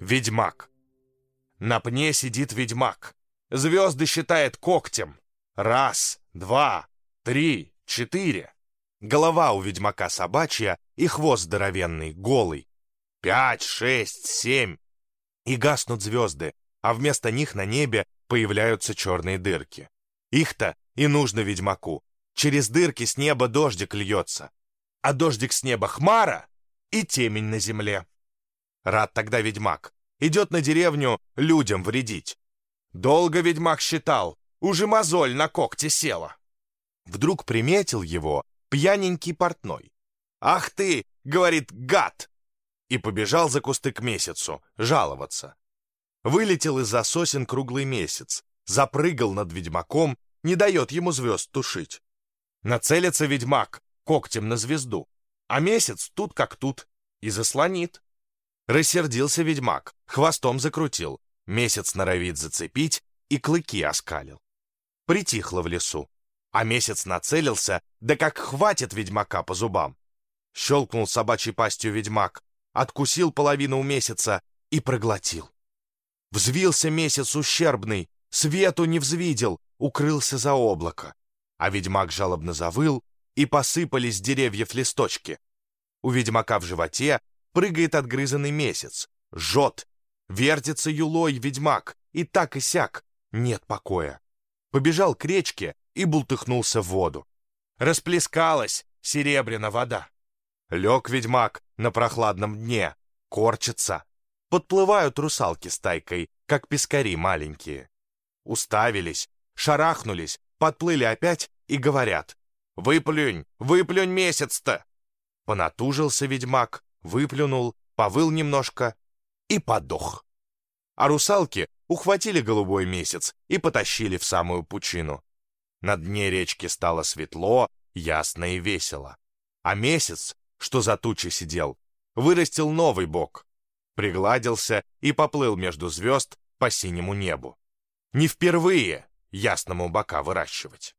Ведьмак. На пне сидит ведьмак. Звезды считает когтем. Раз, два, три, четыре. Голова у ведьмака собачья и хвост здоровенный, голый. Пять, шесть, семь. И гаснут звезды, а вместо них на небе появляются черные дырки. Их-то и нужно ведьмаку. Через дырки с неба дождик льется. А дождик с неба хмара и темень на земле. Рад тогда ведьмак. Идет на деревню людям вредить. Долго ведьмак считал, уже мозоль на когте села. Вдруг приметил его пьяненький портной. «Ах ты!» — говорит, гад! И побежал за кусты к месяцу, жаловаться. Вылетел из-за сосен круглый месяц, запрыгал над ведьмаком, не дает ему звезд тушить. Нацелится ведьмак когтем на звезду, а месяц тут как тут и заслонит. Рассердился ведьмак, хвостом закрутил, месяц норовит зацепить и клыки оскалил. Притихло в лесу, а месяц нацелился, да как хватит ведьмака по зубам. Щелкнул собачьей пастью ведьмак, откусил половину у месяца и проглотил. Взвился месяц ущербный, свету не взвидел, укрылся за облако. А ведьмак жалобно завыл, и посыпались с деревьев листочки. У ведьмака в животе прыгает отгрызанный месяц, жжет, вертится юлой ведьмак, и так и сяк, нет покоя. Побежал к речке и бултыхнулся в воду. Расплескалась серебряная вода. Лег ведьмак на прохладном дне, корчится. Подплывают русалки стайкой, как пескари маленькие. Уставились, шарахнулись, подплыли опять и говорят. «Выплюнь, выплюнь месяц-то!» Понатужился ведьмак, выплюнул, повыл немножко и подох. А русалки ухватили голубой месяц и потащили в самую пучину. На дне речки стало светло, ясно и весело. А месяц, что за тучей сидел, вырастил новый бок, пригладился и поплыл между звезд по синему небу. Не впервые ясному бока выращивать.